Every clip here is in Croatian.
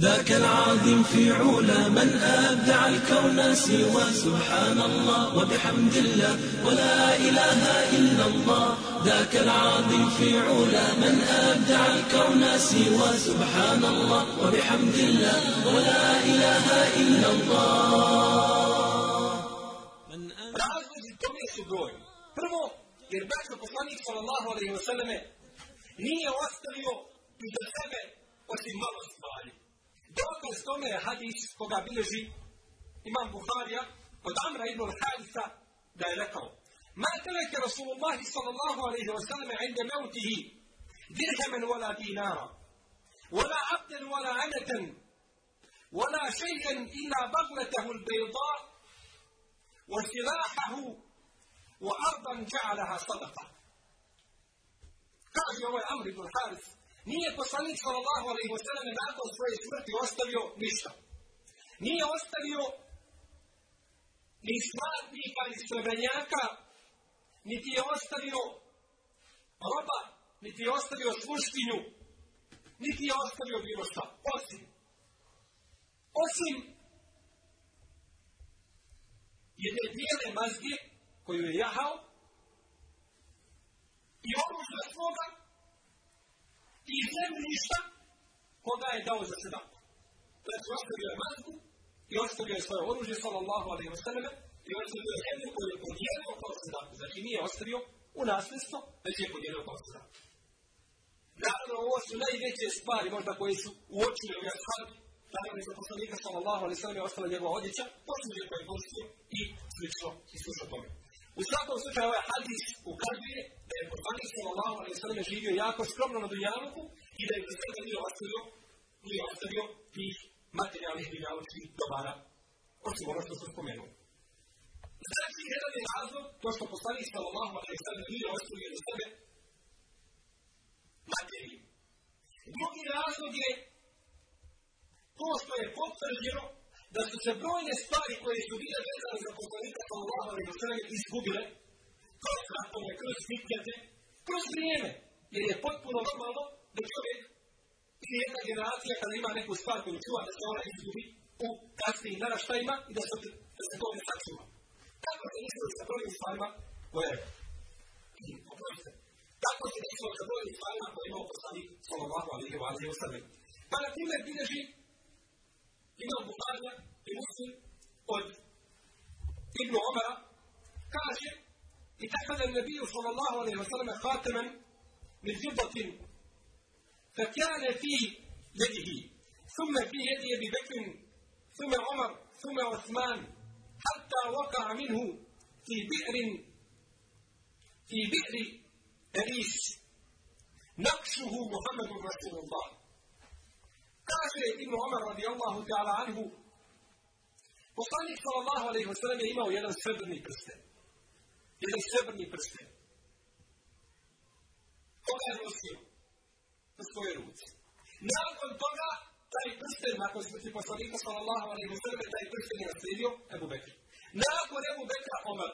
ذاك العظيم في علا من أبدع الكون سوى سبحان الله وبحمد الله ولا إله إلا الله ذاك العظيم في علا من أبدع الكون سوى سبحان الله وبحمد الله ولا إله إلا الله brojni. Prvo, jer braćo poslanik sallallahu alaihi wa nije ostavio sebe osim malo stvari. Dokaz tome je hadis koga bilježi imam Buharija od Amra ibn al-Hadisa da je rekao Ma teleke Rasulullahi sallallahu alaihi wa sallame inde meutihi dirhemen wala dinara ولا عبدا ولا أمة ولا شيئا إلا بغلته البيضاء وسلاحه وأرضا جعلها صدقة kaže ovaj Amr ibn Haris, nije poslanik sallallahu alaihi wa sallam nakon svoje smrti ostavio ništa. Nije ostavio ni smatnika, ni srebrenjaka, niti je ostavio roba, niti je ostavio sluškinju, niti je ostavio bilo šta. Osim, osim jedne bijele mazge koju je jahao i oružja svoga i zemljišta koga je dao za sedaku. Znači, ostavio je i ostavio je svoje oružje, sallallahu alaihi wa sallam, i ostavio je zemlju koju je podijelio kao sedaku. Znači, nije ostavio u nasljedstvo, već je podijelio kao sedaku. Naravno, ovo su najveće stvari možda koje su uočili ove ashabi, naravno za poslanika sallallahu alaihi sallam je ostala njegova odjeća, posljednje koje je i slično i slično tome. U svakom slučaju ovaj hadis ukazuje da je poslanik sallallahu alaihi sallam živio jako skromno na dunjaluku i da je za sebe nije ostavio, nije ostavio tih materijalnih dunjalučkih dobara, osim ono što sam spomenuo. Znači, jedan je razlog, to što poslanik sallallahu alaihi sallam nije ostavio za sebe materiju. Drugi razlog je to što je potvrđeno da su se brojne stvari koje su bile vezane za poslanika sallallahu alejhi ve sellem izgubile kroz ratove, kroz fitnete, kroz vrijeme. Jer je potpuno normalno da čovjek ili jedna generacija kada ima neku stvar koju čuva da se ona izgubi u kasnijim naraštajima i da se, da se to ne sačuva. Tako se nismo sa brojnim stvarima koje oprostite. Tako se nismo sa brojnim stvarima koje imao poslanik sallallahu alejhi ve sellem. Pa na primjer bilježi لمن مقال لمحسن قل ابن عمر كاشف اتخذ النبي صلى الله عليه وسلم خاتما من فضة فكان في يده ثم في يد ابي بكر ثم عمر ثم عثمان حتى وقع منه في بئر في بئر أريس نقشه محمد رسول الله Kaže Ibn Omar radijallahu ta'ala anhu, poslanik sallallahu alaihi wa sallam je imao jedan srebrni prsten. Jedan srebrni prsten. Koga je nosio? Na svoje ruci. Nakon toga, taj prsten, nakon smrti poslanika sallallahu alaihi wa sallam, taj prsten je naslijedio Ebu Bekr. Nakon Ebu Bekra Omar.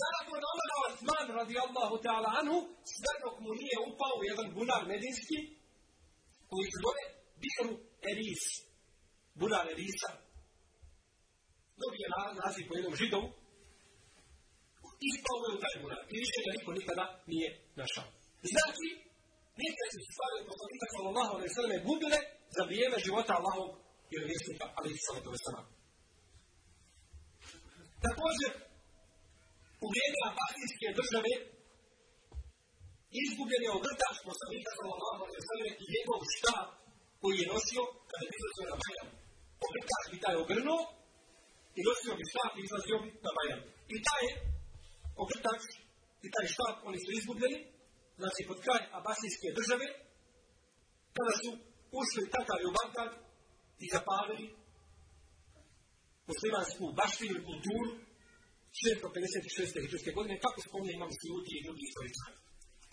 Nakon Omara Osman radijallahu ta'ala anhu, sve dok mu nije upao jedan bunar medinski, koji se zove Biru Eris, bunar Erisa, dobije naziv po jednom židovu, ispao je u taj bunar i više ga niko nikada nije našao. Znači, neke su stvari od poslanika sallallahu alaihi sallam gubile za vrijeme života Allahov i vjesnika alaihi sallatu wasallam. Također, u vrijeme Abahijske države izgubljen je ogrtač poslanika sallallahu alaihi sallam i njegov štab koji je nosio kada bi izlazio na Bajram. Ogrtač bi taj ogrnuo i nosio bi štab i izlazio na Bajram. I taj ogrtač i taj štab, oni su izgubljeni, znači pod kraj Abasijske države, kada su ušli Tatari u Bagdad i zapalili muslimansku baštinu i kulturu 656. hijđarske godine, kako spominje imam Sijuti i drugi istoričari.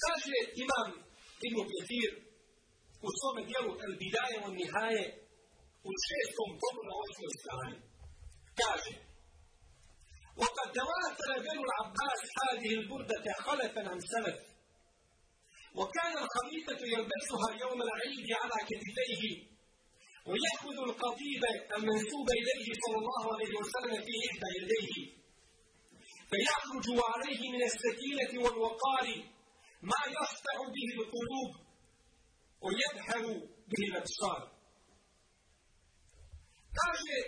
Kaže imam Ibn Ketir u svome dijelu El Bidaje on Nihaje u šestom tomu na osmoj strani. Kaže وقد تواتر بنو العباس هذه البردة خلفا عن سلف. وكان الخليفة يلبسها يوم العيد على كتفيه ويأخذ القضيب المنسوب إليه صلى الله عليه وسلم في إحدى يديه. فيخرج عليه من السكينة والوقار ما يسطع به القلوب. ويبحر به الأبصار Kaže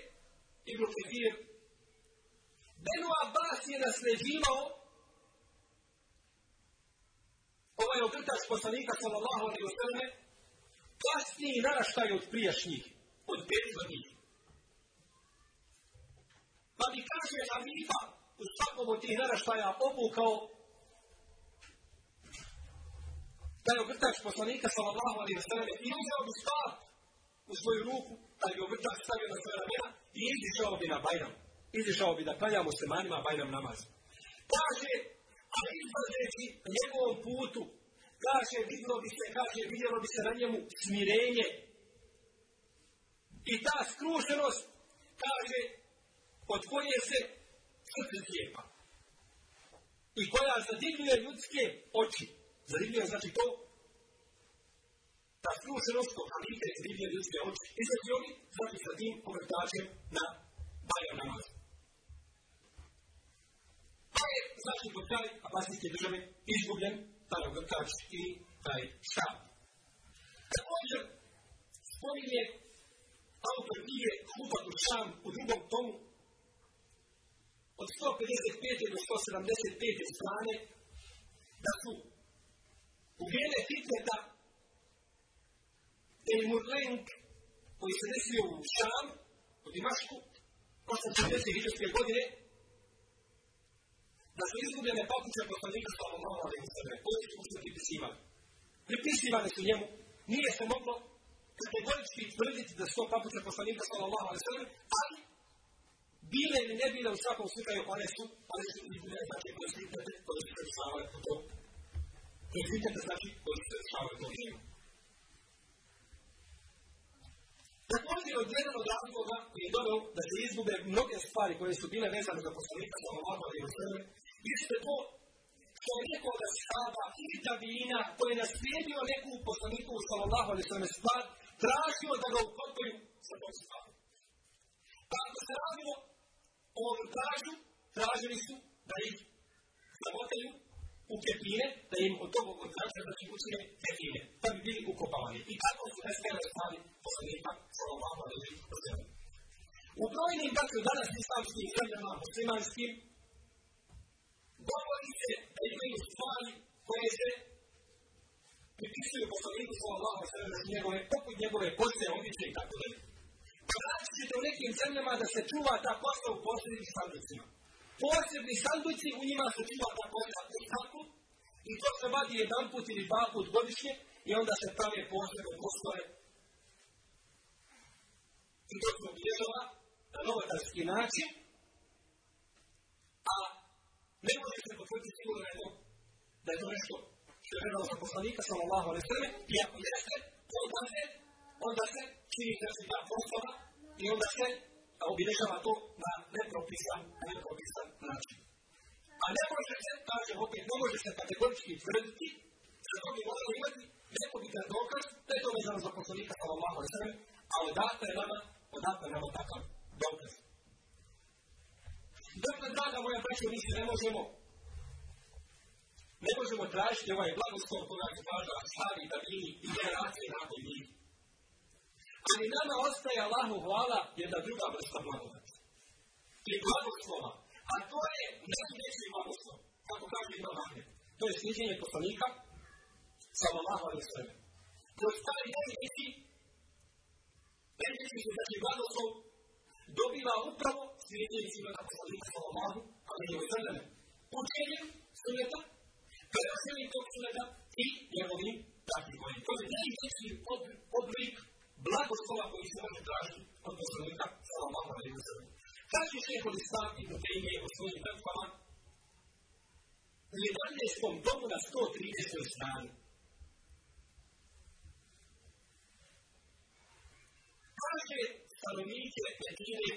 Ibn Kathir, Benu Abbas je nasljeđivao ovaj ogrtač poslanika sallallahu alaihi wa sallam kasniji naraštaj od prijašnjih, od prethodnih. Pa bi kaže Hanifa u svakom od tih naraštaja obukao taj ogrtač poslanika sallallahu alaihi wa sallam i uzeo bi stav u svoju ruku, taj bi ogrtač stavio na svoje ramena i izišao bi na Bajram. Izišao bi da klanja muslimanima Bajram namaz. Kaže, a izlazeći njegovom putu, kaže, vidjelo bi se, kaže, vidjelo bi se na njemu smirenje. I ta skrušenost, kaže, od koje se srce. I koja zadivljuje ljudske oči. Zadivljuje znači to, ta skrušenost kod halite zadivljuje ljudske oči. I znači oni, znači sa tim povrtačem na Bajam namaz. Pa je, znači, do kraj Abasijske države izgubljen taj ogrtač i taj štab. Također, spominje autor knjige Hubat u Šam u drugom tomu od 155. do 175. strane da su u vrijeme Fitneta Lenk koji se desio u Šam u Dimašku 840. hiđarske godine da su izgubljene papuče poslanika sallallahu alaihi sallam, koji su se pripisivali. Pripisivane su njemu, nije se moglo kategorički tvrditi da su to papuče poslanika sallallahu alaihi sallam, ali bile ili ne bile u svakom slučaju, one su, one su izgubljene, znači koje su izgubljene, koje su se dešavale po to. Izgubljene, znači koje su se dešavale po njemu. Također od jedan od razloga je dodao da se izgube mnoge stvari koje su bile vezane za poslanika sallallahu alaihi wa sallam, jeste to što je nekoga sahaba ili tabina koji je naslijedio neku poslaniku sallallahu alaihi sallam stvar, tražio da ga ukopaju sa tom stvarom. Pa ako se radilo o ovom tražu, tražili su da ih zamotaju u kepine, da im od tog otraža da će učine kepine, da bi bili ukopavani. I tako su nestale stvari poslanika sallallahu alaihi wa sallam. U brojnim, dakle, danas islamskim zemljama, muslimanskim, govori se da imaju stvari koje se pripisuju poslaniku sallallahu alaihi wa sallam njegove, poput njegove koste, odliče i tako dalje. Pa ćete u nekim zemljama da se čuva ta kosta u posebnim sanducima. Posebni sanduci, u njima se čuva ta kosta u i to se vadi jedan put ili dva put godišnje i onda se prave posebne postave. I to se obilježava na novotarski način, a ne može se potvrditi sigurno je to, da je to nešto što je vezano za poslanika, sallallahu alaihi sallam, i ako jeste, onda se, onda se čini da se ta postava i onda se obilježava to na nepropisan, na nepropisan način. A ne može se, kaže opet, ne može se kategorički tvrditi, da to bi moralo imati nepobitan dokaz, da je to vezano za poslanika, sallallahu alaihi sallam, a odakle je nama, odakle je nama takav dokaz. Dakle, draga moja braća, mi se ne možemo ne možemo tražiti ovaj blagoslov koga se stari da bili i generacije nakon njih. Ali nama ostaje Allahu hvala jedna druga vrsta blagodati. I blagoslova. A to je najveći blagoslov. Kako kaže Imam Ahmed. To je sliđenje poslanika sallallahu alaihi sallam. Kroz taj najveći najveći znači blagoslov dobiva upravo slijedjenicima na poslanika sallallahu alaihi sallam. Učenjem sunneta, prenošenjem tog sunneta i njegovim praktikom. To je najveći oblik blagoslova koji se može tražiti od poslanika sallallahu alaihi sallam. Kaže šeho Islam ibn Tejmije u svojim vrtvama u 11. domu na 130. strani. Kaže stanovnike Medine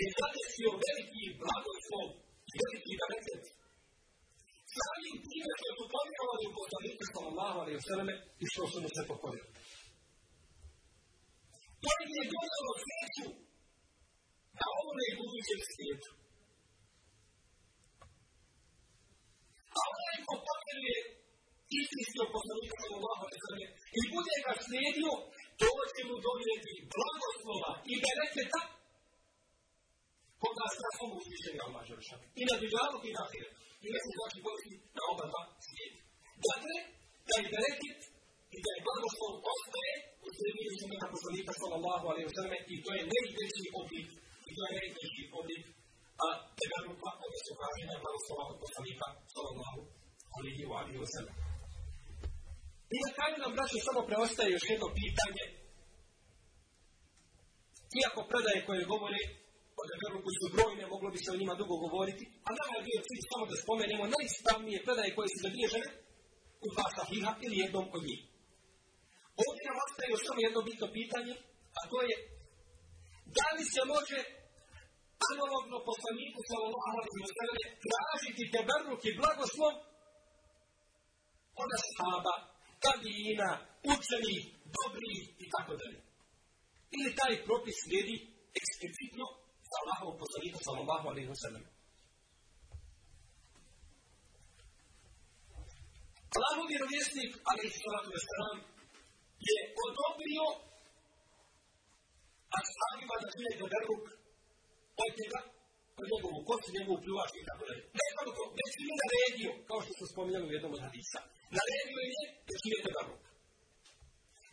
je zadesio veliki blagoslov i veliki bereket. Samim time što su povjerovali u poslanika sallallahu alaihi sallam i što su mu se pokorili. je donalo sreću na ovome i budućem svijetu. A onaj ko potrebuje istinski od sallallahu alaihi sallam i bude ga slijedio, to će mu donijeti blagoslova i bereketa koga sa svom uzvišenja Allah Đelešanu. I na dunjalu i na ahiretu. I ne se znači boliti na oba dva svijeta. Dakle, taj bereket i taj blagoslov ostaje u sredini sunneta poslanika sallallahu alaihi wa sallam i to je najveći oblik to je najveći oblik a tegaruka, odnosno kaženja blagoslova od poslanika sallallahu alaihi wa sallam. I na kraju nam, braće, samo preostaje još jedno pitanje. Iako predaje koje govore o Deberu koji su brojne, moglo bi se o njima dugo govoriti, a nama je bio cilj samo da spomenemo najispravnije predaje koje su zabilježene u dva sahiha ili jednom od njih. Ovdje nam ostaje još samo jedno bitno pitanje, a to je da li se može analogno poslaniku sallallahu alaihi wa sallam tražiti teberuk i blagoslov od ashaba, tabijina, učenih, dobrih i tako dalje. Ili taj propis slijedi eksplicitno za Allahovu poslanika sallallahu alaihi wa sallam. Allahov vjerovjesnik, alaihi sallatu wa sallam, je odobrio ashabima da čine teberuk od njega, od njegovu kosu, njegovu i tako dalje. Ne samo to, je naredio, kao što smo spominjali u jednom od hadisa. Naredio je da čine teberuk.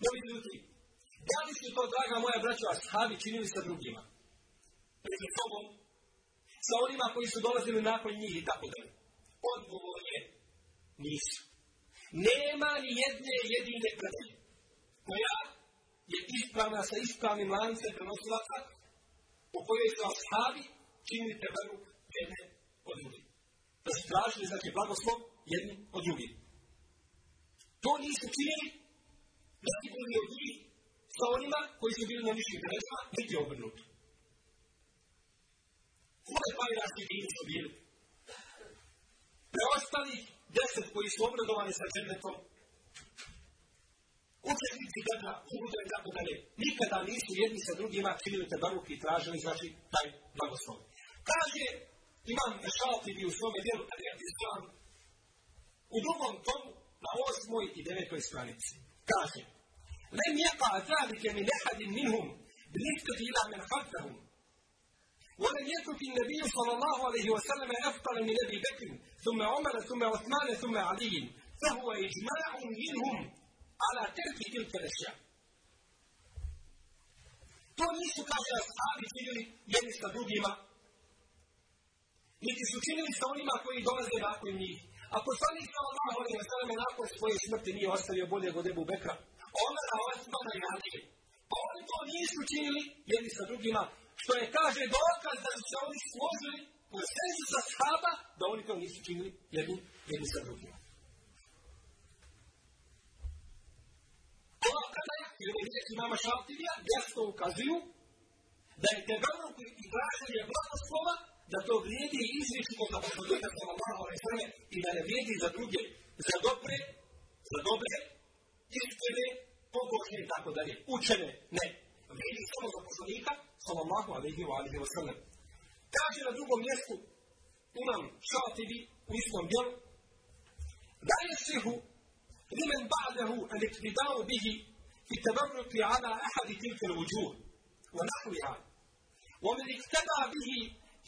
No, ljudi, da li su to, draga moja braća, ashabi činili sa drugima? Među sobom, sa onima koji su dolazili nakon njih i tako dalje. Odgovor je, nisu. Nema ni jedne jedine predaje koja je ispravna sa ispravnim lancem prenosilaca u kojoj su ashabi činili jedne od drugih. Da su tražili, znači, blagoslov jedni od drugih. To nisu činili, bili od njih sa onima koji su bili na višim gresima, niti obrnuto. Koje pajraški dini su bili? Preostali deset koji su obradovani sa džennetom, učesnici bedra, ubuda i tako dalje, nikada nisu jedni sa drugima činili te baruki i tražili, znači, taj blagoslov. Kaže, imam šalti bi u svome dijelu, kada je islam, u drugom tomu, na osmoj i devetoj stranici. Kaže, لم يقع ذلك من أحد منهم بالنسبة إلى من خلفهم ولم يترك النبي صلى الله عليه وسلم أفضل من أبي بكر ثم عمر ثم عثمان ثم علي فهو إجماع منهم ala terki tilke rešja. To nisu, kaže, sami činili jedni sa drugima, niti su činili sa onima koji dolaze nakon njih. A poslanik sallallahu alejhi je sellem nakon svoje smrti nije ostavio bolje od Ebu Bekra, Omara, Osmana i Alije. Pa oni to nisu činili jedni sa drugima, što je kaže dokaz da su se oni složili konsensus sa shaba, da oni to nisu činili jedni, jedni sa drugima. Ova predaja, ili ne vidjeti mama šaltivija, jasno ukazuju da je teberuk i građanje blagoslova, da to vrijedi i izričito za poslanika sallallahu alejhi ve sellem i da ne vrijedi za druge, za dobre, za dobre, iskrene, pobožne i tako dalje. Učene, ne. Vrijedi samo za poslanika sallallahu alejhi ve sellem. Kaže na drugom mjestu, imam šaltivi u istom djelu, da je sihu لمن بعده الاقتداء به في التبرك على أحد تلك الوجوه ونحوها. ومن اقتدى به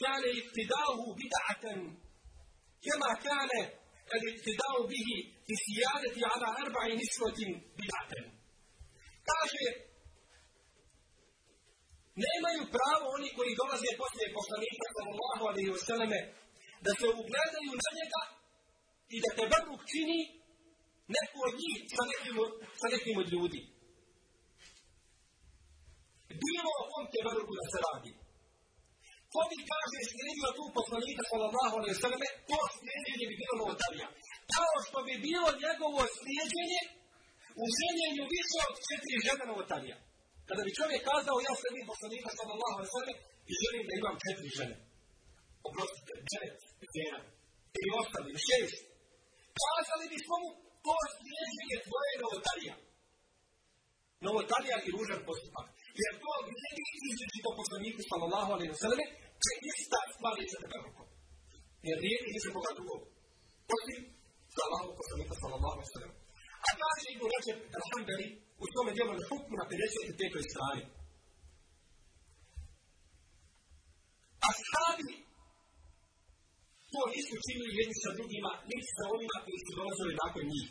كان اقتداؤه بدعة كما كان الاقتداء به في السيادة على أربع نسوة بدعة. Kaže nemaju pravo oni koji dolaze poslije sallallahu alaihi wa sallame da se ugledaju na njega i da te čini neko od njih sa nekim, sa nekim od ljudi. Bilo o kom te vrlku da se radi. Ko bi kaže slijedio tu poslanika sallallahu alaihi wa sallame, to slijedjenje bi bilo novotarija. Kao što bi bilo njegovo slijedjenje u ženjenju više od četiri žene novotarija. Kada bi čovjek kazao, ja sam i poslanika sallallahu alaihi wa sallame i želim da imam četiri žene. Oprostite, devet, žena, ili osam, ili šest. Kazali bismo mu, to slijedjenje tvoje novotarija. Novotarija i ružan postupak. Jer to vrijedi izričito poslaniku sallallahu alaihi wa sallam, će ista stvar sa teberukom. Jer vrijedi više koga drugog. Osim za Allahov poslanika sallallahu alaihi wa sallam. A kaže Ibn Rajab al-Hambali u tome djelu na hukmu na 55. strani. Ashabi to nisu činili jedni sa drugima, niti sa onima koji su dolazili nakon njih.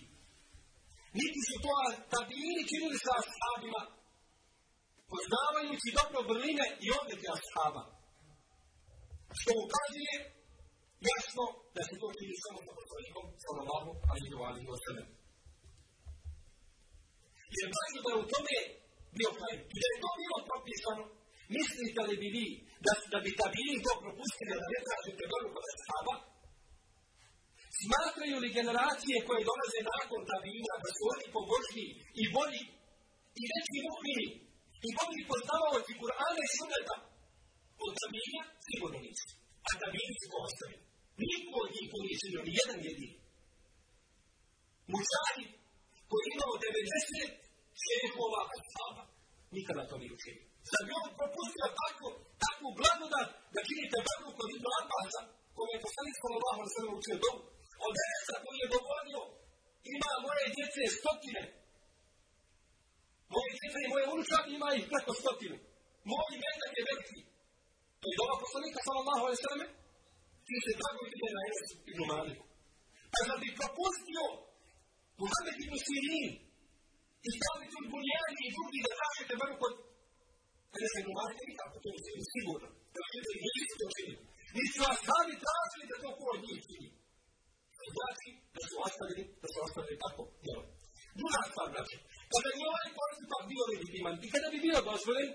Niti su to tabini činili sa ashabima, poznavajući dobro vrline i odlike ashaba. Što ukazuje jasno da se to čini samo sa poslanikom sallallahu alaihi wa sallam. Jer znači da u tome bio kraj. I da je to bilo propisano, mislite li bi vi da, da bi tabini to propustili da ne tražite dobro kod ashaba? Smatraju li generacije koje dolaze nakon tabina da su oni pobožniji i bolji i veći mu'mini i bolji poznavaoci Kur'ana i Sunneta od tabina? Sigurno nisu. A tabini su ko ostavili. Niko od njih nije ni jedan jedini. Mučani koji imao 90 šehova ashaba. Nikada to nije učinio. Zar bi on propustio tako, takvu blagodat da činite blagu kod Ibn Abbasa, koji je poslanik sallallahu alaihi sallam učio. Od Enesa koji je govorio, ima moje djece stotine. Moje djece i moje unučak ima ih preko stotine. Moj metak je veliki. To je doba poslanika sallallahu alaihi sallam. Ti se tako ide na Enes ibn Maliku. Pa da bi propustio Muhammed ibn Sirin, i staviti u bunjani i drugi da tražite vrlo kod kada se govorite i tako to je sigurno. Da i nisu to činiti. Nisu vas sami tražili da to ko od njih čini. Znači da su ostavili, da su ostavili tako. Druga stvar, znači, kada bi ovaj postupak bio legitiman i kada bi bio dozvoljen,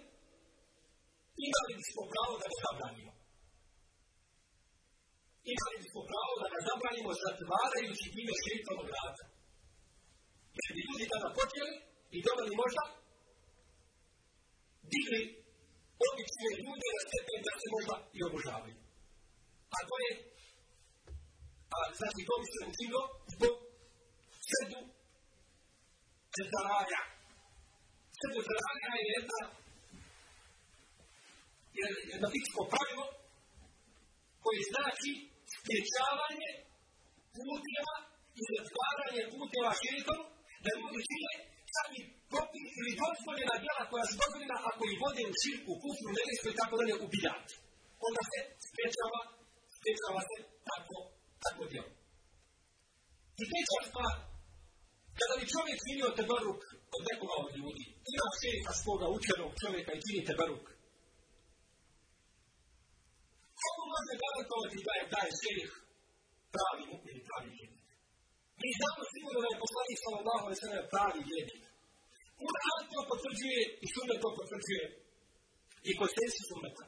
imali bismo pravo da ga zabranimo. Imali bismo pravo da ga zabranimo zatvarajući time šeitanog rada. Jer bi ljudi tada počeli i doveli možda digli obične ljude na stepen da se možda i obožavaju. A to je, a znači to bi se učinilo zbog srdu Cezaraja. Srdu Cezaraja je jedna jedno fiksko pravilo koje znači spriječavanje puteva i zatvaranje puteva šeitanu da ljudi čine čak i propis ili dozvoljena djela koja su dozvoljena ako ih vode u širku, kufru, nevistu i tako dalje ubijati. Onda se sprečava, sprečava se tako, tako djelo. I treća stvar, kada bi čovjek činio tebaruk od nekoga od ljudi, ima šerifa svoga učenog čovjeka i čini tebaruk. Kako može garantovati da je taj šerif pravi mu'min pravi vjernik? Mi znamo sigurno da je poslanik sallallahu alejhi ve sellem pravi vjernik. Kur'an to potvrđuje i sunnet to potvrđuje. I konsensus sunneta.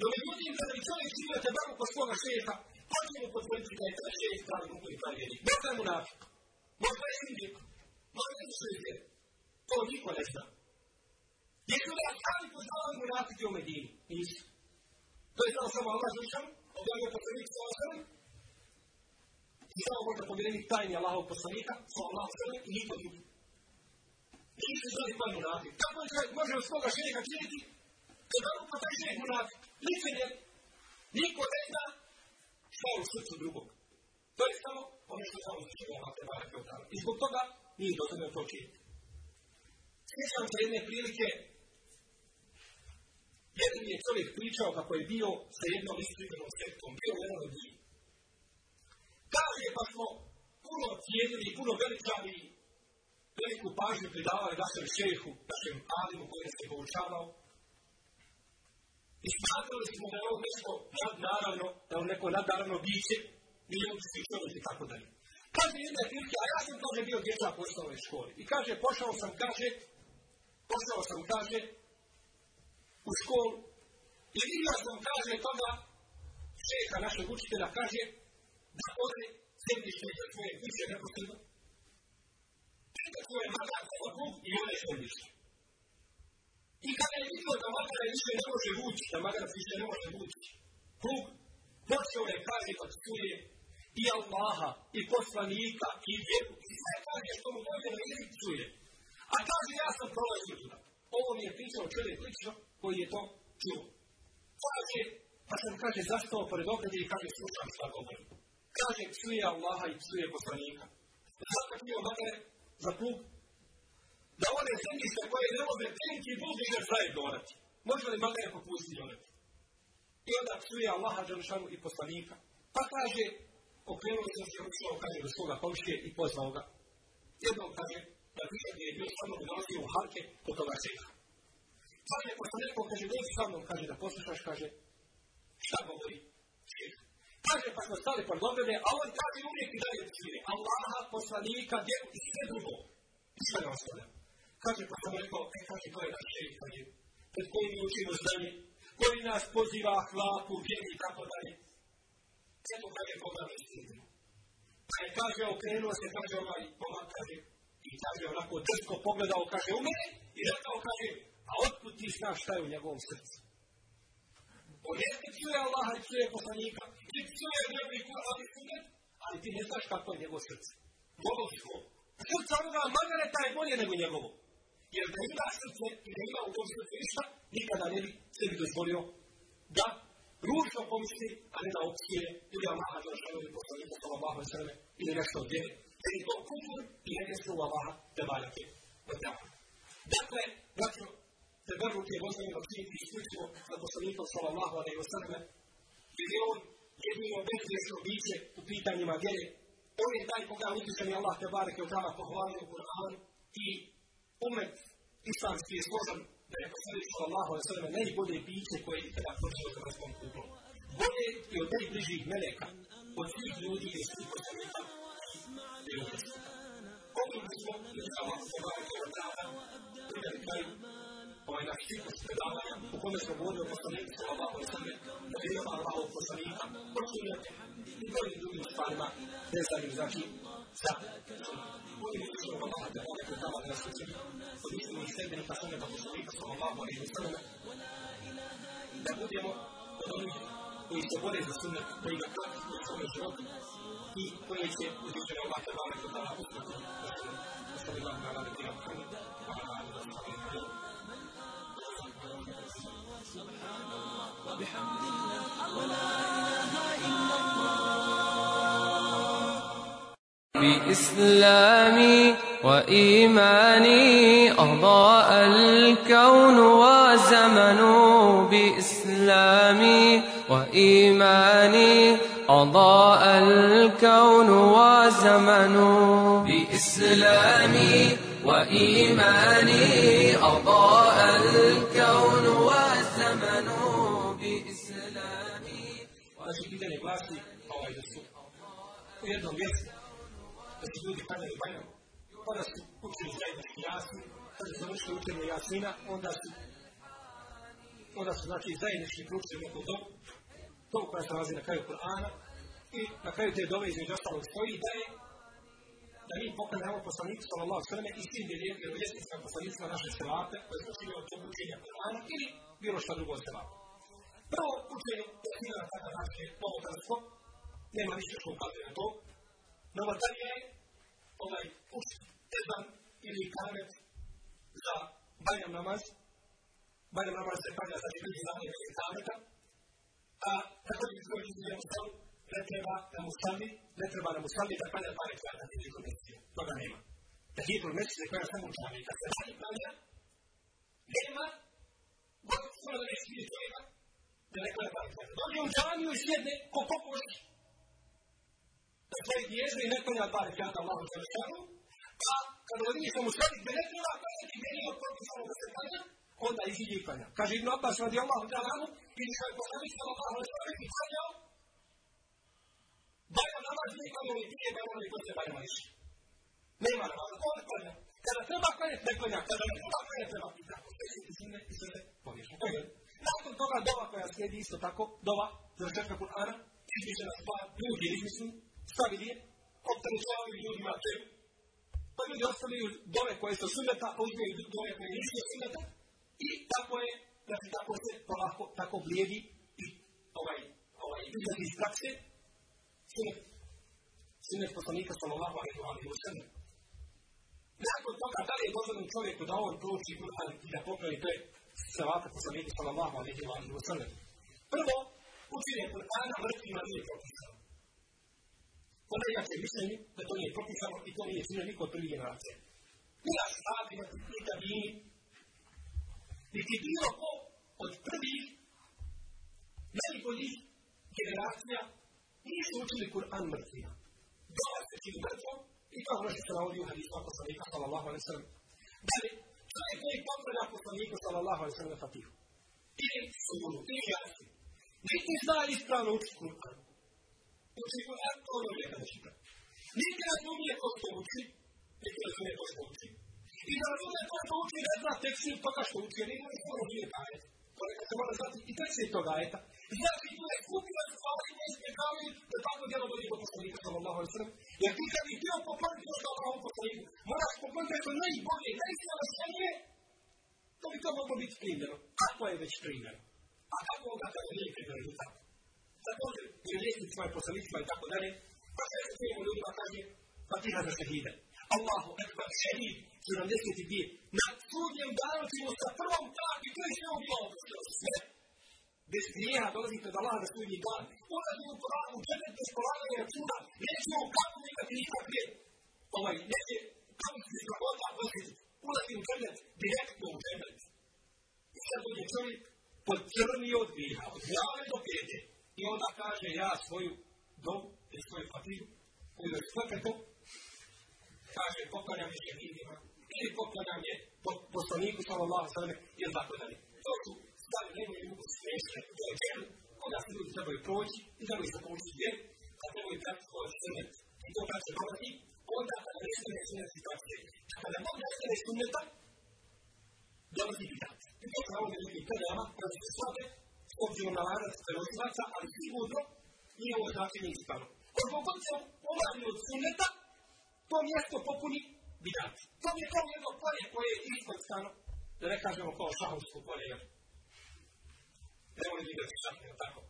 No međutim, kada bi čovjek činio te babu po svoga šeha, ko će mu potvrditi da je taj šeh pravi mu'min i pravi vjernik? Možda je mu nafik. Možda je sindik. Možda je šehe. To niko ne zna. Jesu li ashabi poznavali mu nafike u Medini? Nisu. To je znao samo Allah zvišan, objavio potvrdik sallallahu alejhi ve sellem, i samo možda povjerenik tajni Allahov poslanika, sallallahu alejhi ve sellem i niko drugi. Nisu znali ko je munafik. Kako je čovjek može od svoga šeha činiti? Kada upa taj šeh munafik. Licenje. Niko ne zna šta je u srcu drugog. To je samo ono što samo znači da imate barake od. I zbog toga nije dozvoljeno to činiti. Sjećam se jedne prilike jedan je čovjek pričao kako je bio sa jednom iskrivenom sektom, bio jedan od njih. Kaže pa smo puno cijenili puno veličali veliku pažnju pridavali našem šehu, našem alimu koji nas je poučavao. I smatrali smo da je ovo nešto nadnaravno, da je neko nadnaravno biće, milijunski čovjek i tako dalje. Kaže jedna prilike, a ja sam kaže bio dječak u osnovnoj školi. I kaže, pošao sam, kaže, pošao sam, kaže, u školu. I vidio sam, kaže, toga šeha našeg učitelja, kaže, da ode zemljište svoje kuće neposredno. Nekako je ovo Bog i ode zemljište. I kada je vidio da makara više ne može vući, da makara više ne može vući, Bog počeo je kaže kad čuje i Allaha, i poslanika, i vjeru, i sve kaže što mu dođe na jezik čuje. A kaže, ja sam prolazio tuda. Ovo mi je pisao čovjek lično koji je to čuo. Kaže, pa sam kaže, zastao pored ograde i kaže, slušam šta govori. Kaže, psuje Allaha i psuje poslanika. Zato bio makar za klub da one zemljište koje ne može tenki budi jer zajedno orati. Može li makar popustiti orati? I onda psuje Allaha Đelešanu i poslanika. Pa kaže, okrenuo sam se ušao, kaže, do svoga komšije i pozvao ga. Jednom kaže, da više je bio sa mnom u halke kod toga šeha. Kaže, posle neko, kaže, dođi sa mnom, kaže, da poslušaš, kaže, šta govori šeha. Kaže, pa smo stali pod obrede, a on kaže uvijek i dalje psuje. Allaha, poslanika, djeru i sve drugo. I sve ne ostavlja. Kaže, pa sam rekao, e, kaže, to je naš šeha, kaže, pred kojim učimo znanje, koji nas poziva hlapu, vjeri i tako dalje. Eto kaže mi istinu. Pa je kaže, okrenuo se, kaže ovaj pomak, kaže, i kaže onako drsko pogledao, kaže, u mene, i rekao, kaže, a otkud ti znaš šta je u njegovom srcu? On jeste čuje Allaha i čuje poslanika, i čuje vjeru i Kur'an i sunet, ali ti ne znaš kako je njegov srce. Bogovsko. Srce onoga Margareta je bolje nego njegovo. Jer da ima srce i da ima u tom srcu ništa, nikada ne bi sebi dozvolio da ružno pomisli, a ne da opcije ili Allaha za šalovi poslanika sallallahu alaihi sallam ili nešto od je to kufur i u Allaha te valjake. Dakle, braćo, te vrnut je dozvoljeno činiti isključivo sa poslanikom sallallahu alaihi sallam, jer je on jedino bezgrešno biće u pitanjima vjere. On je taj koga uzvišeni Allah te bareke od dana pohvalio u Kur'anu i umet islamski je složan da je poslanik sallallahu alaihi sallam najbolje biće koje je ikada za razvom kuplom. Bolje i od najbližih meleka, od svih ljudi i svih poslanika i Allah, se bareke od priveli kraju ovaj naš ciklus predavanja u kome smo govorili o poslaniku sallallahu alaihi sallam, da je nama Allahov poslanika, počinjati i brojnim drugim stvarima vezanim, znači, za Ovim bismo Allah te bareke od dana da nas učini, od istinu i sedbenika sunneta poslanika sallallahu alaihi sallam, da budemo od onih koji se bore za sunnet, koji ga praktikuju u svome životu i koji će uzvišeni Allah te bareke od dana uspjeti. Sallallahu alaihi wa sallam. ولا إله إلا الله بإسلامي وإيماني أضاء الكون وزمن بإسلامي وإيماني أضاء الكون وزمن بإسلامي وإيماني da su ljudi kadali bajom, onda su učili zajednički jasni, kada su završili učenje jasnina, onda su onda su znači zajednički pručili neku dobu, dobu koja se nalazi na kraju Kur'ana, i na kraju te dove između ostalog stoji da je da mi pokazamo poslaniku sallallahu sallam i svim vjerovjesnicima poslanicima naše selate koje smo čili od tog učenja Kur'ana ili bilo šta drugo od selata. Prvo učenje na takav je novotarstvo, nema ništa što ukazuje na to. Novotarija je ovaj učit ezan ili kamet za bajam namaz. Bajam namaz se panja znači ljudi zamljene iz kameta. A također iz kojeg izgleda musal, ne treba da mu sami, ne treba da mu sami da panja pare kada na hitul mesije. Toga nema. Da hitul mesije koja samo učani. Kad se sami panja, nema, god da neće vidjeti čovjeka, da ne u džaniju sjedne ko dježe i ne klanja pare kada Allahu Đelešanu, a kada vidiš da mu sami gdje ne treba klanjati, gdje nije propisano da se klanja, onda iziđe i klanja. Kaže Ibn Abbas radi Allahu Đelešanu, i što je poslanik alejhi ve sellem i klanjao, Bajam namaz nije klanjao ni prije oni koji se bajama išli. Nema namaza, to ne klanja. Kada treba klanjati, ne klanja. Kada ne treba klanjati, treba. I tako sve se izine i sve se pogriješno. To je Nakon toga dova koja slijedi isto tako, dova, završetka Kur'ana, izmišljena stvar, ljudi je izmišljeni, stavili je, opterećavaju ljudima temu. Pa ljudi ostavljaju dove koje su sunneta, a uzmeju dove koje nisu. I tako je, znači tako se polako, tako vlijedi i ovaj, ovaj, izgledi iz prakse, sunet, sunet poslanika sallallahu alaihi wa sallam. Nakon toga, da li je dozvoljeno čovjeku da on prouči Kur'an i da popravi te salata poslanika sallallahu alaihi wa sallam? Prvo, učenje Kur'ana mrtvima nije propisano. κολέγια τεμισμένοι, πετονιές, προποιημένοι, επιτονιές, συναντικότεροι για να ασχέω. Η αστάθεια της κοινωνίας, της κυβερνητικού, από την προδική, να ειπωθεί και να ασχέω, είναι σούχος να κουράνερταια. Για αυτή την περιοχή, η Ταγρασίτσα οδηγεί στο Σανίκας του Αλλάχ βαλεσέν. Αλλά, τι είναι που είπα Uči Kur'an, to ono je kada čita. Niti razumije ko što uči, niti razumije ko što uči. I da razumije ko što uči, ne zna tekstir toga što uči, jer ima i skoro nije taj. To neka se mora znati i tekstir toga ajeta. Znači, tu je skupina stvari koje izbjegavaju da tako djelo dođe do poslanika sallallahu alaihi sallam. Jer ti kad bi htio popraviti to što Allahom poslaniku, moraš popraviti nešto najbolje, najsavršenije, to bi to moglo biti primjero. Kako je već primjero? A kako onda kada nije primjero i tako? Također, jer liječnici svoje poslanicima i tako dalje, pa sve što čujemo ljudima kaže, Fatiha za šehide. Allahu ekbar šehid, 72. Na sudnjem danu ćemo sa prvom tak i to je sve objavno sve bez grijeha dolazi pred Allah na sudnji dan. Ulazi u Koranu, dženet bez polaganja računa, neće u kapu nikakvi nikakve, ovaj, neće kapu se strahota osjetiti. Ulazi u dženet, direktno u dženet. I sad dođe čovjek pod crni od grijeha, od glave do pete. I onda kaže, ja svoju dobu, i svoju fatigu, koju je sklepeko, kaže, poklanjam je šehidima, ili poklanjam je poslaniku, sallallahu sallam, ili tako dalje. To su stvari nemaju mogu smiješne, to je djel, koga se ljudi trebaju proći i trebaju se poučiti vjer, a trebaju pratiti svoj sunet. I to kad se dogodi, onda kada nestane sunet situacije. Kada Bog nestane suneta, dolazi bidat. I to se navode nekim predama, kada se obzirom na lanac prenosilaca, ali sigurno nije ovo značenje ispravno. Koliko god se umanji od suneta, to mjesto popuni bidat. To je kao jedno polje koje je ispod stano, da ne kažemo kao šahovsko polje, ne voli igrati šahne, tako?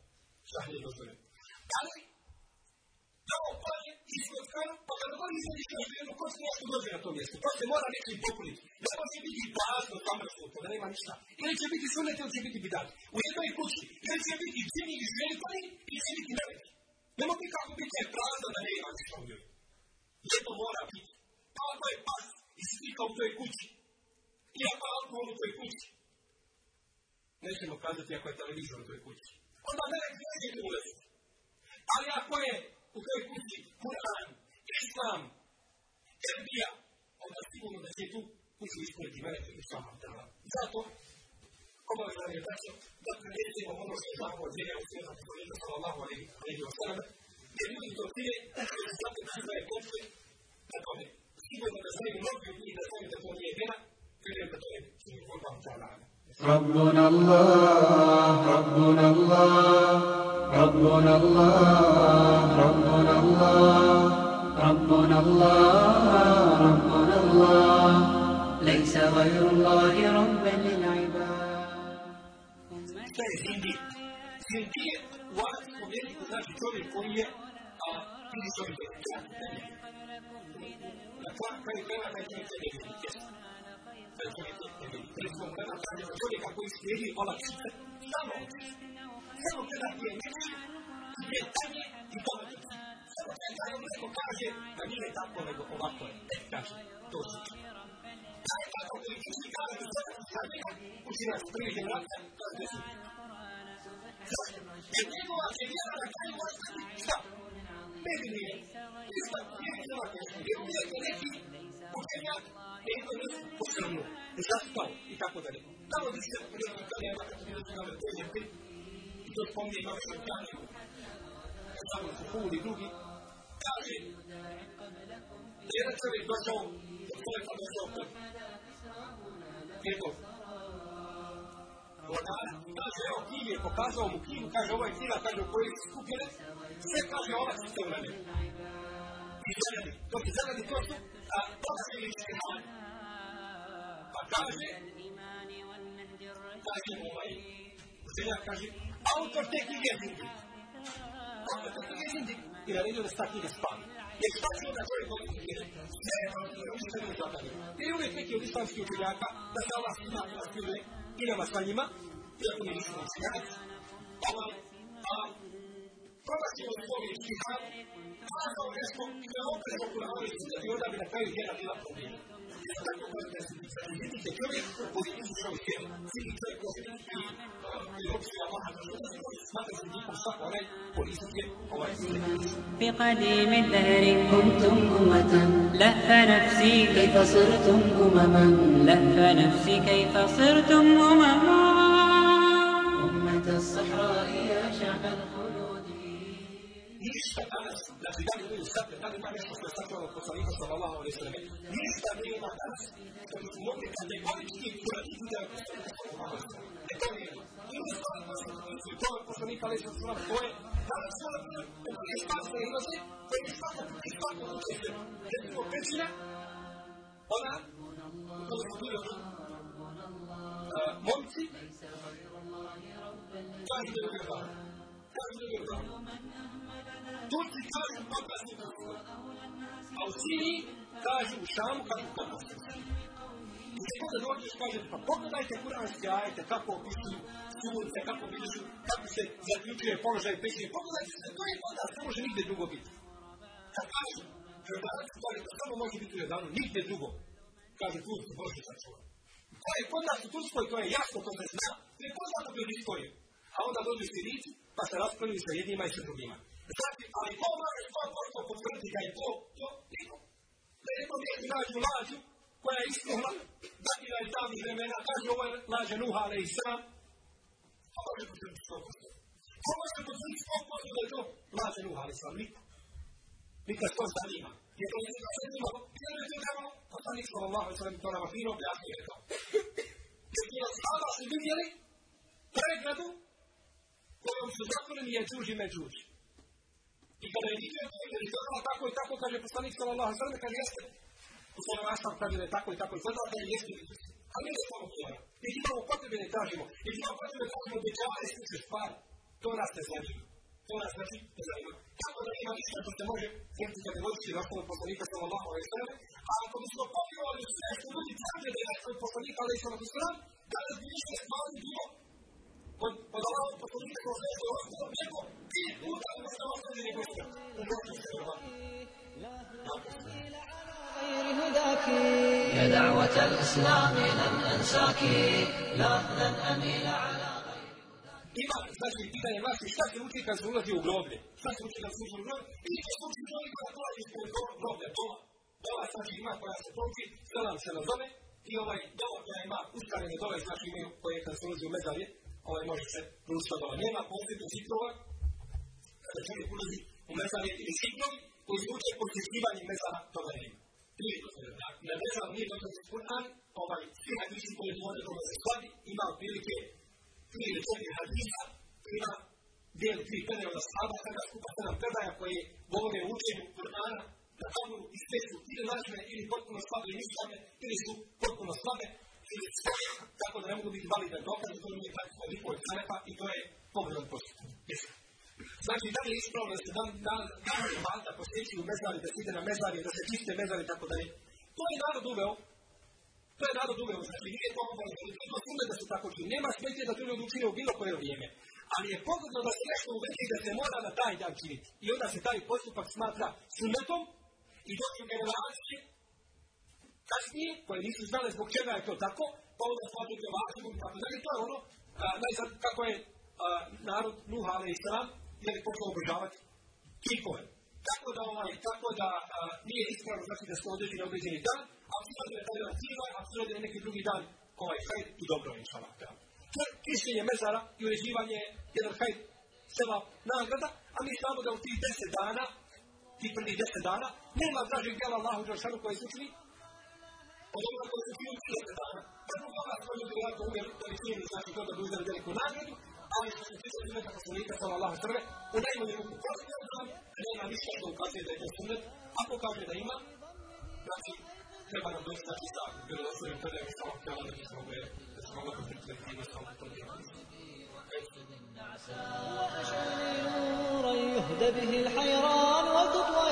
Šahne je dozvoljeno. Ali, tamo polje ispod stano, pa kada god nisam ništa na jedno, ko se nešto dođe na to mjesto, to se mora nekim popuniti. Ne može biti prazno, zamrznuto, da nema ništa. Ili će biti sunet, ili će biti bidat. U jednoj kući, ili će biti džini i željkani, ili će biti meleki. Ne mogu kako biti je prazno da nema ništa u njoj. Jedno mora biti. Pa ako je pas i slika u toj kući, i ako je alkohol u toj kući, nećemo kazati ako je televizor u toj kući. Onda ne neće ulaziti. Ali ako je u toj kući Kur'an, Islam, Erbija, onda sigurno da će tu kuću ispuniti meleke i sama dana. Zato, obavezno je tako da prenesimo ono što je zakon od njega u svijetu poslanika sallallahu alaihi wa sallam, jer ljudi to prije, zato da je postoji na tome. Sigurno da znaju mnogi od njih da znaju da to nije vjera, vjerujem da to je sigurno vam ta'ala. ربنا الله ربنا الله ربنا الله ربنا الله ربنا الله ربنا الله. ليس غير الله ربا للعباد olakšice, samo samo kada ti je neći, ti je tanje i tome ti. Samo kada nam neko kaže da nije tako, nego ovako je. E, kaže, to se ti. Taj tako koji ti ti kaže da sada ti sad neka uči nas prvi generacija, to je desu. Jer njegova će vjera na kraju mora stati šta? Ne bi nije. Ništa, nije bi njegova nešto. Jer uvijek je neki učenjak, neko nisu posrnu, zastao i tako dalje. Tamo bi se neki kalijama, kako bi se nove pojete, i to spominje kao što kaže, samo su huli drugi, kaže, da jedan čovjek došao, do čovjeka došao kod njegov vladara, kaže, evo knjige je pokazao mu knjigu, kaže, ovo je knjiga, kaže, u kojoj je skupljene, sve kaže, ova čiste u mene. I zaradi, to se zaradi, to su, a toga se hane. Pa kaže, kaže ovaj, učenjak kaže, autor te knjige je zindik. Autor te knjige je zindik i naredio da se ta knjiga spali. I Jer šta će onda čovjek dobiti vjeru? Sve je uništeno i zabranjeno. Jer je uvijek neki od islamskih učenjaka da se Allah svima i raspljuje i nama sa njima, iako mi nismo učenjaci. Ovaj, a pronaći od svoj štihad, kazao nešto i da opet u Kur'anu i sunneti, بقديم الدهر كنتم أمة لف نفسي كيف صرتم أمما. لف نفسي كيف صرتم أمما. أمة znači da li imaju sablje, da li ima nešto što je sačuvano od sallallahu alaihi sallam, ništa ne ima danas, što bi mogli kategorički uraditi da je poslanika sallallahu to nije. I onda stvari to je poslanika alaihi sallam, to je danas da nije spasne ilaze, koje je svako, svako pećina, ona, momci, kažu da je Turci kažu Turskoj. A u Siriji kažu u Šamu kažu pokazni I kada dođeš kaže, pa pogledajte kuranske ajete, kako opisuju sunce, kako opisuju, kako se zaključuje položaj pećine, pogledajte se, to je kod nas, može nigde drugo biti. Kad kažu, Jordanac kaže da samo može biti u Jordanu, nigde drugo. Kaže Turci, Bože sačuva. To je kod nas u Turskoj, to je jasno, to se zna, to je poznato pred istoriju. A onda dođu Sirici, pa se raspravljaju sa jednima i sa drugima. Znači, ali ko može to pošto potvrditi da je to, to, niko. Da je to nije nađu lađu koja je iskogla, da ti da je davnih vremena, kaže ovo je lađa Nuha, ale i sam. Ko može potvrditi to pošto? Ko može potvrditi to pošto da je to lađa Nuha, ale i sam? Niko. Nikad to zanima. Jer to nije zanimalo, jer je to sam nismo Allah, ali sam to nama fino objasnio rekao. Jer ti od sada su vidjeli pregradu kojom su zatvoreni je džuži međuđi. I kada je vidio to je izgledalo tako i tako, kaže poslanik sallallahu alejhi ve sellem, kaže jeste. U svojom nastavu kaže da je tako i tako izgledalo, da je jeste. A mi ne samo to. Mi imamo potrebe ne tražimo. Mi imamo potrebe da tražimo obećavanje slične stvari. To nas ne znači. To nas znači ne zanima. Kako da ima ništa što se može zemlji kategorijski nastavu poslanika sallallahu alejhi ve sellem, a ako bismo povjerovali sve što ljudi tvrde da je nastavu poslanika alejhi ve sellem, danas bi ništa stvari bilo od od Allahov poslanika sallallahu alejhi ve sellem, nego pet puta možda ostavljeni nego što u možda se غير هداك يا دعوة الإسلام لن أنساك لا لن أميل على Ima, znači, pitanje glasi šta se uči kad se ulazi u groblje? Šta se uči kad se uči u groblje? I što se uči čovjek kada dolazi ispred groblja, doma. Dova, znači, ima koja se to uči, selam se nazove, i ovaj dova koja ima uskarene dole, znači imaju koje kad se ulazi u mezarje, ovaj može se pručiti dole. Nema posebno zikrova, kada čovjek ulazi u mezarje ili zikrovi, koji se uče posjećivanje mezara, toga nema. Nije to sve, na mezar nije to se Kur'an, ovaj, svi hadisi koji može toga se skladi, ima otprilike tri ili četiri hadisa, ima dijel tri predaje od ashaba, sada skupa sedam predaja koje govore o učenju Kur'ana, da tamo i sve su ili lažne, ili potpuno slabe, slabe, ili su potpuno slabe, tako da ne mogu biti validne dokaze, to nije tako koliko Hanefa i to je pogledan postup. Znači, da li je ispravno da se dan, dan, dan, dan, da posjećuju mezari, da se ide na mezari, da se čiste mezari, tako da je. To je narod uveo, To je narod uveo, znači nije to obavezno, to je da se tako čini. Nema smetnje da to ljudi učine u bilo koje vrijeme. Ali je pogodno da se nešto uvedi da se mora na taj dan činiti. I onda se taj postupak smatra sunetom i dođu generacije kasnije, koje nisu znale zbog čega je to tako, pa onda smatruju to važno i tako dalje. To je ono, a, najzad, kako je a, narod Nuh ale i Sram, jer je počeo obožavati kipove. Tako da, ovaj, tako da a, nije ispravno znači da se određeni određeni dan, a prirode je taj dan cijela, a prirode je neki drugi dan ovaj hajt i dobro inša Allah. To je čišćenje mezara i uređivanje jedan hajt seba nagrada, a mi znamo da u tih deset dana, tih prvih deset dana, nema dražeg djela Allahu Đelšanu koje su učili, Podemos discutir un tema, pero no vamos a poder llegar con una religión islámica de Luis del Cunagel, a la justicia de nuestra personalidad, sallallahu alaihi wa sallam, una y una y una una lista de ocasiones de Sunnat, a poca de Daima, لكن كما نقول في الكتاب يقول الرسول صلى الله عليه وسلم كان النبي صلى الله عليه وسلم يسمع الله في التنزيل ويسمع الله في التنزيل وأشعل نورا يهدى به الحيران وتطوى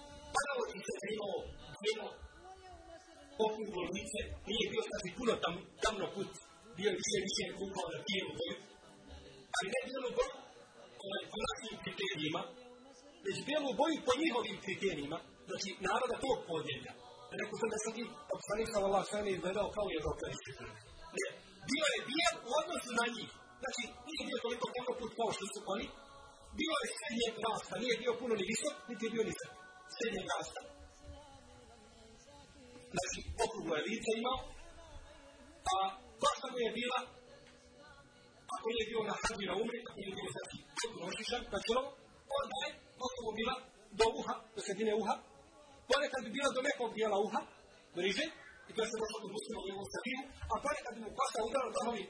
pa lice, nije bio znači puno tam, tamno put, bio je više više kupao na bijelu boju, ali ne bijelu boju, po našim kriterijima, već boju po njihovim kriterijima, znači naroda tog podjelja. Rekao sam da sam ti, izgledao kao Ne, bio je bijel u odnosu na njih. Znači, nije bio put kao su oni, bio je rasta, nije bio puno ni visok, niti je bio nizak. Srednjeg rasta. Znači, okruglo je lice imao, a košta mu je bila, ako nije bio na hađi na umri, ako nije bio znači potpuno ošišan, na čelo, onda je mu bila do uha, do sredine uha, ponekad bi bila do nekog dijela uha, bliže, i to je se došlo do muslimog njegovu sredinu, a ponekad bi mu košta udarao do ovi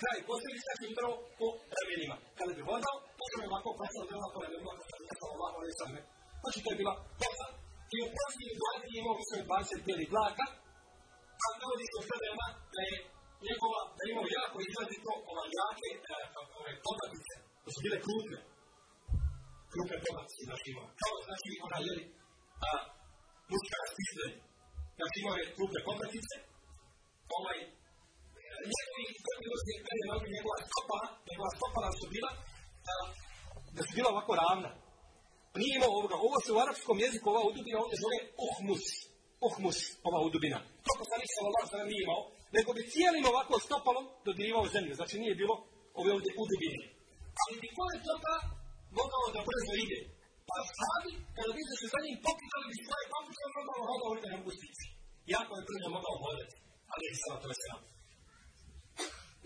kraj posljedica bi udarao po ramenima. Kada bi hodao, to se mi ovako košta udarao po ramenima, kao ovako, ali sam Znači, to je bila košta. I u posljednjih dvajeti je imao više 20 bijelih dlaka, a navodi se predajama da je njegova, da je imao jako izrazito ova jake ove pomatice, to su bile krupne. Krupne pomatice, znači imao. Kao, znači, ona je a, muška raspisne, znači imao je krupne pomatice, ovaj, njegovi, kada je navodi njegova stopala, njegova stopala su bila, da su bila ovako ravna. Nije imao ovoga, ovo se u arapskom jeziku, ova udubina ovdje zove uhmus. Uhmus, ova udubina. To poslanik sallallahu alejhi nije imao, nego bi cijelim ovako stopalom dodirivao zemlju. Znači nije bilo ove ovdje udubine. Ali bi pored toga mogao da brzo ide. Pa sahabi, kada bi se za njim pokidali bi svoje papuče, on normalno hodao ovdje na gustici. Jako je brzo mogao hodati. Ali je sada to je.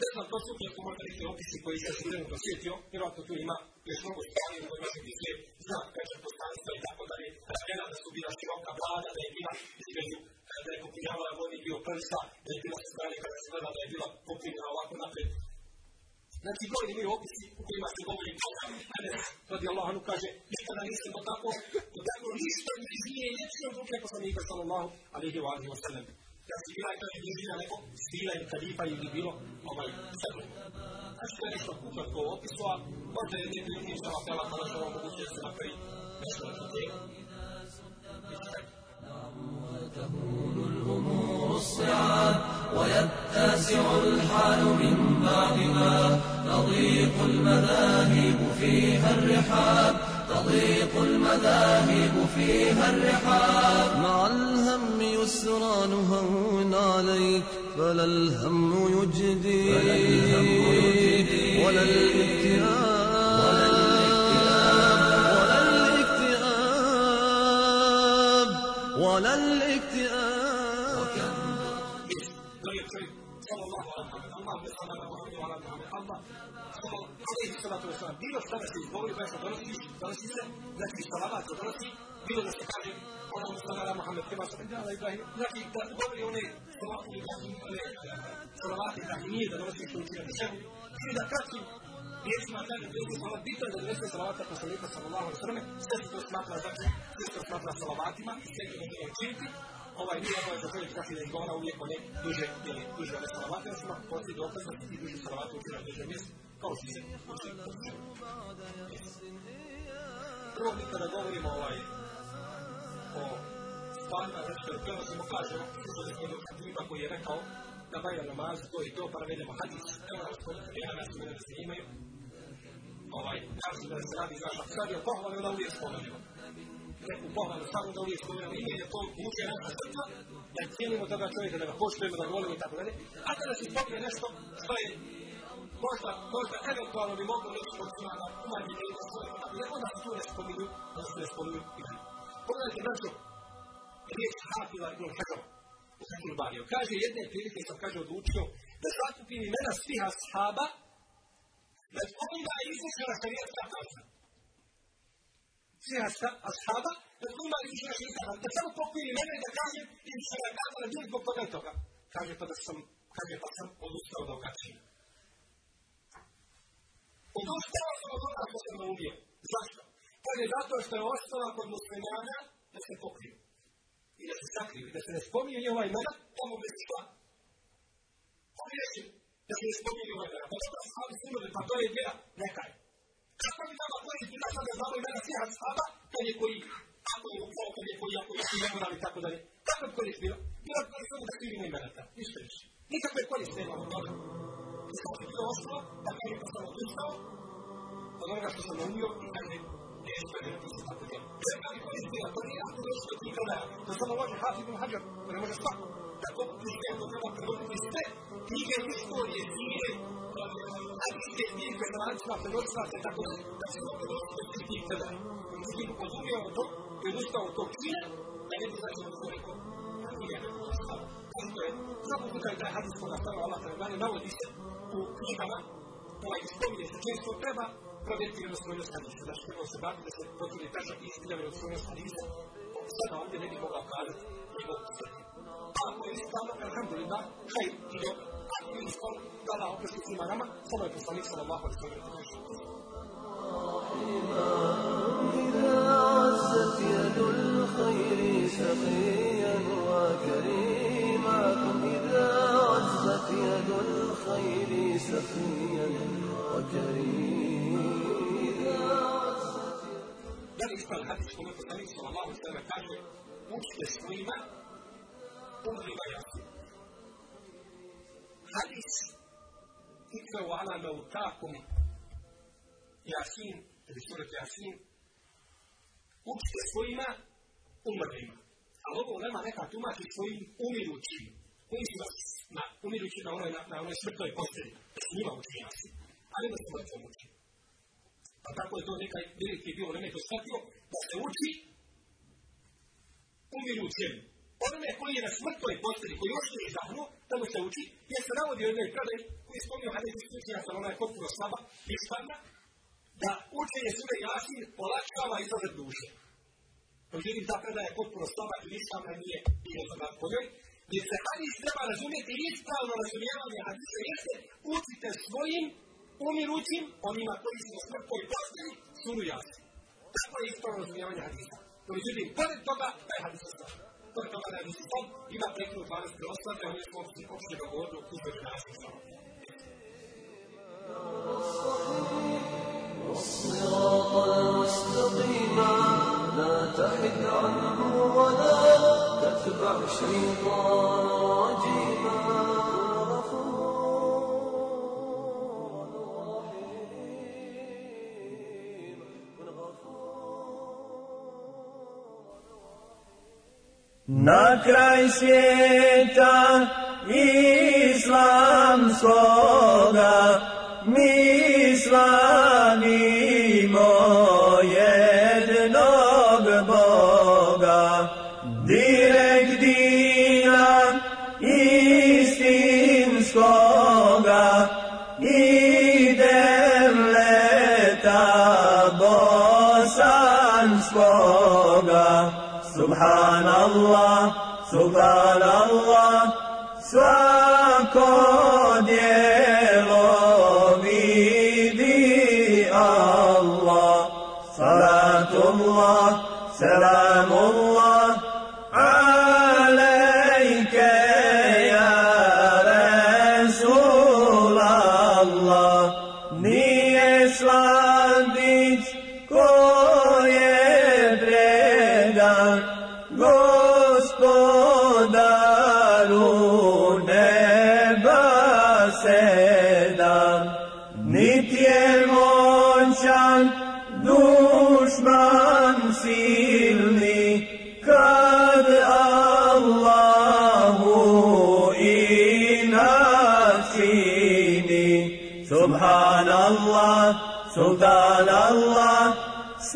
Ne znam, to su kako možda neki opisi koji se trenutno sjetio, vjerojatno tu ima još mnogo stvari u kojima se gdje zna pečer postanstva i tako dalje. Ramena da su bila široka vlada, da je bila između, da je popunjavala vodi bio prsa, da je bila sa strane kada se gleda da je bila popunjena ovako napred. Znači, brojni imaju opisi u kojima se govori toga. Anes, radi Allahanu, kaže, nikada nisam do tako, do tako ništa nije lječio od ruke poslanika, sallallahu alaihi wa alihi wa sallam. Da si bila kada je bila neko stila ili kadifa ili bilo ovaj sebe. Znači, je nešto ukratko u opisu, a možda je neki ljudi što vam tela kada što vam moguće da se napravi nešto na tu temu. تهون الأمور الصعاب ويتسع الحال من بعد ما تضيق المذاهب فيها الرحاب تضيق المذاهب فيها الرحاب مع الخسران نهون عليك فلا الهم يجدي. ولا الاكتئاب ولا الاكتئاب. ولا الاكتئاب. صلى الله عليه اللهم الله على محمد وعلى ال محمد الله عليه الصلاه والسلام دي لو اشتغلت في البوري باشا درسي درسي لا في الصلاه درسي دي لو اشتغلت ona sallara Muhammed, kema znači da govori one salavati Ibrahimije, da donosi što učinja šehu, ili da kratkim riječima kaže je salavat bitno da donese salavata poslanika sallallahu alaihi sallam, sve se to smatra, znači, sve se to smatra salavatima, sve se to učiniti, ovaj nije obaveza čovjek znači da izgovara uvijek one duže ili duže one salavate, osim ako postoji dokaz da ti duže salavate učinu na duže mjesto, kao što se uči Prvo mi kada govorimo ovaj, o stvarima, znači kada prenosimo, kažemo, slušali smo jednog hatiba koji je rekao da valja namaz, to i to, pa navedemo hadis, evo nas kod ja nas uvijek da se imaju, ovaj, kažu da se radi, znaš, ako sad je pohvalio da uvijek spomenemo neku pohvalu, samo da uvijek spomenemo ime, jer to muče naša srca, da cijenimo toga čovjeka, da ga poštujemo, da volimo i tako dalje. A kada se spomene nešto što je možda, možda eventualno bi moglo reći od umanji ima svoje, tako da onda tu ne spominju, ne spominju. Pogledajte nešto, riječ Hafila ibn Hajar, u Hajar Bario. Kaže, jedne prilike sam, kaže, odlučio da zakupim imena svih ashaba, da onda je izvršena šarijetska kazna. svi ashaba, da više naši nikada. Da samo pokvili mene da kažem, i su ga kazali, bili zbog toga i toga. Kaže pa da sam, kaže pa sam odustao da okačim. Odustao sam od toga što sam naumio. Zašto? Kaže, zato što je osnova kod muslimana da se pokriju. I da se sakriju. I da se ne spominje njihova imena, tamo bez šta. Pogriješim da se ne spominje njihova imena. Pa što su sami sunuli, pa to je vjera, nekaj. Kako bi nama koji bi nas da znamo imena svih ashaba, je koji, ako je ukrao, kad je koji, ako je koji nemoral i tako dalje. Kako bi korist bila? Bila da svi imena ta, ništa više. Nikakve korist nema od toga. I sad je ostalo, da kaže da sam odustao, od onoga što sam naumio i nešto je napisao tako djelo. Nema li korist bila, to nije jako došlo do tih prodaja. To samo može Hafid ibn Hajar, to ne može svako. Tako pristaje, to treba prevoditi sve knjige istorije, knjige hadijske zbirke za lancima prenosilaca i tako dalje. Da se to prenosi do svih tih predaja. Međutim, odumio od tog, i odustao od tog čina, da ne bi znači da se rekao, da nije neko stvar. Zato je, svako puta je taj hadijsko nastavno Allah Tarabani navodi se u knjigama, ovaj spominje se često treba convertir los sueños a los Sebastián de su propietario y de los sueños a Lisa, sana un deleite con la cara y con tu ser. Tanto es tanto que ejemplo le da Jair y yo, a mi hijo, da la otra que se llama solo el Pustamí, solo bajo el sueño de Jesús. إذا عزت يد الخير سخيا وكريما إذا عزت يد الخير سخيا وكريما Li ispravno hadis kome poslanik sallallahu sallam kaže učite svojima umrima jasin. Hadis ikra wa ala mautakum jasin, ili surat jasin, učite svojima umrlima. Ali ovo nema neka tumači svojim umirućim. Koji su vas na umirući na onoj, na, onoj smrtnoj postelji. Da su njima. Ali da su mrtvom. Pa tako je to nekaj veliki bio, ne to shvatio, da se uči umirućem. Onome koji je na smrtnoj postelji, koji još nije dahnu, da mu se uči, jer se navodi u jednoj predaj, koji je spomnio hadis iskućenjaca, ona je potpuno slaba, ispadna, da učenje sure Jasin olakšava izlazak duše. Međutim, ta predaja je potpuno slaba i ispravna nije nije za nas po njoj. Jer se hadis treba razumjeti ispravno razumijevanje hadisa jeste učite svojim umirućim, onima koji su na smrtnoj postelji, suru Jasin. Tako je ispravno razumijevanje hadisa. No, međutim, pored toga, taj hadis je slab. Pored toga da je hadis slab, ima prekinu 12 preostane, a mi smo opšte ga govorili u kuću naših slaba. الصراط المستقيم لا تحد عنه ولا تتبع شيطان رجيما Na kraj svijeta islam Subhanallah, subhanallah, svako djelo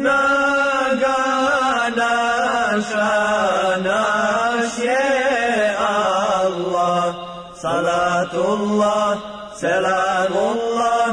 snaga naša, naš je Allah. Salatullah, selamullah,